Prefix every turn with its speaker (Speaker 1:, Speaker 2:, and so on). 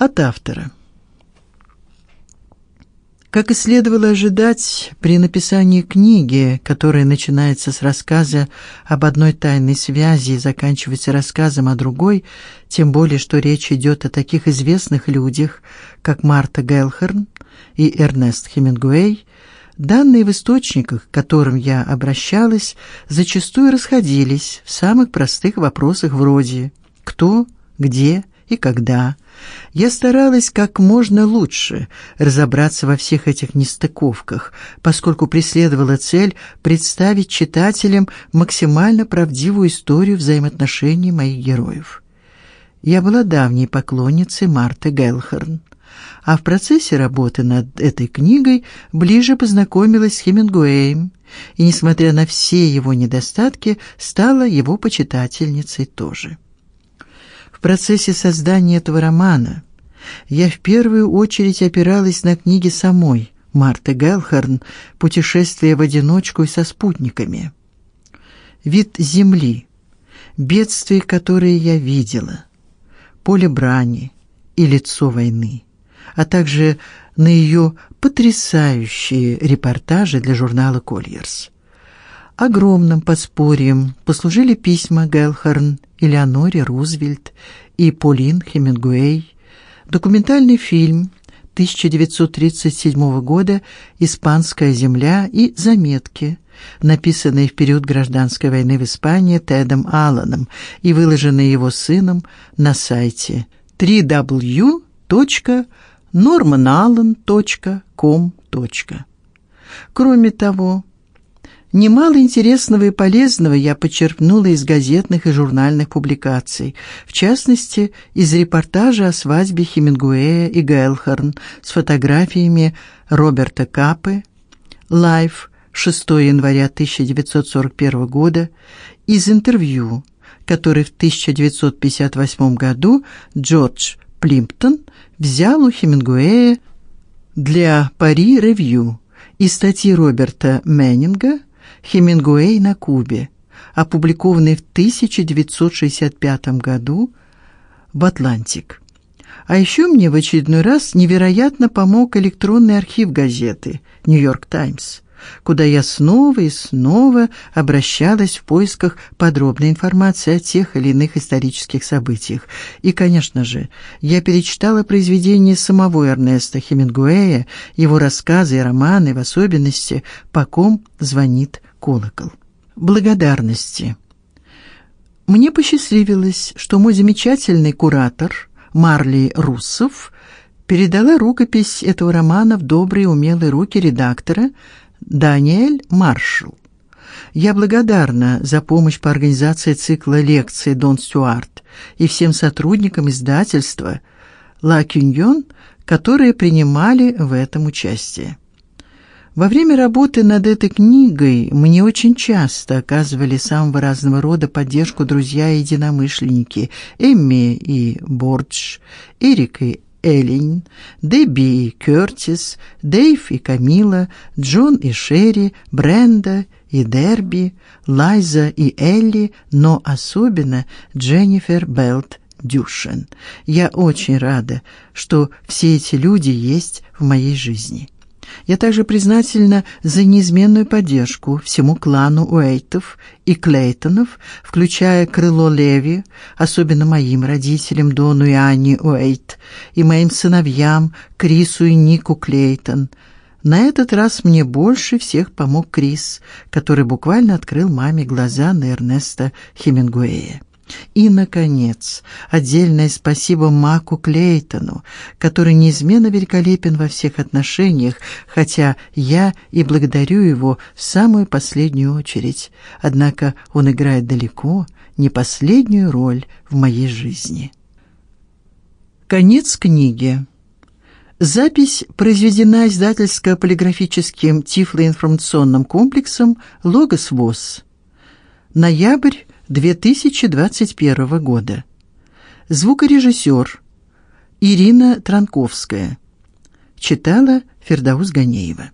Speaker 1: От автора. Как и следовало ожидать, при написании книги, которая начинается с рассказа об одной тайной связи и заканчивается рассказом о другой, тем более что речь идет о таких известных людях, как Марта Гелхерн и Эрнест Хемингуэй, данные в источниках, к которым я обращалась, зачастую расходились в самых простых вопросах вроде: кто, где и когда я старалась как можно лучше разобраться во всех этих нестыковках, поскольку преследовала цель представить читателям максимально правдивую историю взаимоотношений моих героев. Я была давней поклонницей Марты Гелхерн, а в процессе работы над этой книгой ближе познакомилась с Хемингуэем и, несмотря на все его недостатки, стала его почитательницей тоже. В процессе создания этого романа я в первую очередь опиралась на книги самой Марты Гелхерн Путешествие в одиночку и со спутниками. Вид земли, бедствия, которые я видела, поле брани и лицо войны, а также на ее потрясающие репортажи для журнала Кольерс. Огромным подспорьем послужили письма Гелхерн Элеоноре Рузвельт и Полин Хемингуэй, документальный фильм 1937 года Испанская земля и заметки, написанные в период гражданской войны в Испании Тедом Алланом и выложенные его сыном на сайте www.normanallen.com. Кроме того, Немало интересного и полезного я почерпнула из газетных и журнальных публикаций, в частности, из репортажа о свадьбе Хемингуэя и Гелхерн с фотографиями Роберта Капы, Life, 6 января 1941 года, из интервью, которое в 1958 году Джордж Плимптон взял у Хемингуэя для Пари Ревью, и статьи Роберта Меннинга Хемингуэй на Кубе, опубликованный в 1965 году в Атлантик. А еще мне в очередной раз невероятно помог электронный архив газеты Нью-Йорк Таймс, куда я снова и снова обращалась в поисках подробной информации о тех или иных исторических событиях. И, конечно же, я перечитала произведения самого Эрнеста Хемингуэя, его рассказы и романы, в особенности «По ком звонит колокол. Благодарности. Мне посчастливилось, что мой замечательный куратор Марли Руссов передала рукопись этого романа в добрые умелые руки редактора Даниэль Маршалл. Я благодарна за помощь по организации цикла лекций Дон Стюарт и всем сотрудникам издательства Ла Кюньон, которые принимали в этом участие. Во время работы над этой книгой мне очень часто оказывали самого разного рода поддержку друзья и единомышленники: Эмми и Бордж, Эрик и Эллин, Дебби и Кёртис, Дэйв и Камила, Джон и Шерри, Бренда и Дерби, Лайза и Элли, но особенно Дженнифер Белт Дюшен. Я очень рада, что все эти люди есть в моей жизни. Я также признательна за неизменную поддержку всему клану Уэйтов и Клейтонов, включая крыло Леви, особенно моим родителям Дону и Анне Уэйт, и моим сыновьям Крису и Нику Клейтон. На этот раз мне больше всех помог Крис, который буквально открыл маме глаза на Эрнеста Хемингуэя. И наконец, отдельное спасибо Маку Клейтону, который неизменно великолепен во всех отношениях, хотя я и благодарю его в самую последнюю очередь. Однако он играет далеко не последнюю роль в моей жизни. Конец книги. Запись произведена издательско-полиграфическим тифлоинформационным комплексом Логос ВОС. Ноябрь 2021 года. Звукорежиссер Ирина Транковская. Читала Фердаус Ганеева.